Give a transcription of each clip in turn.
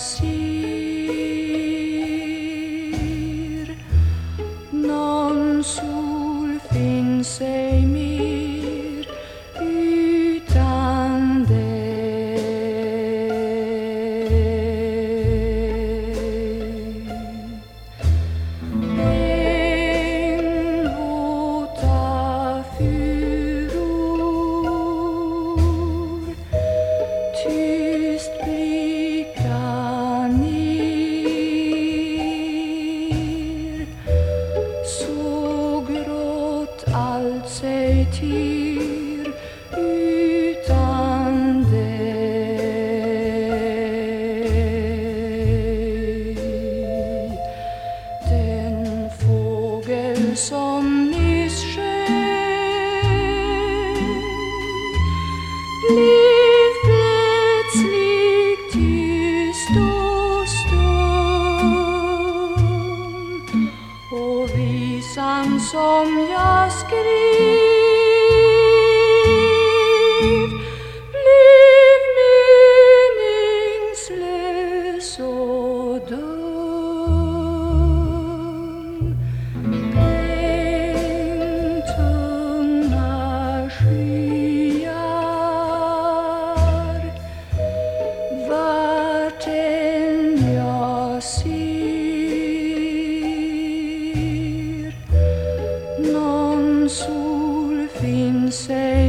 nasir non sul fin sei mio allt sig tyr utan dig. Den fågel som nyss sjöng som jag skriver.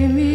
me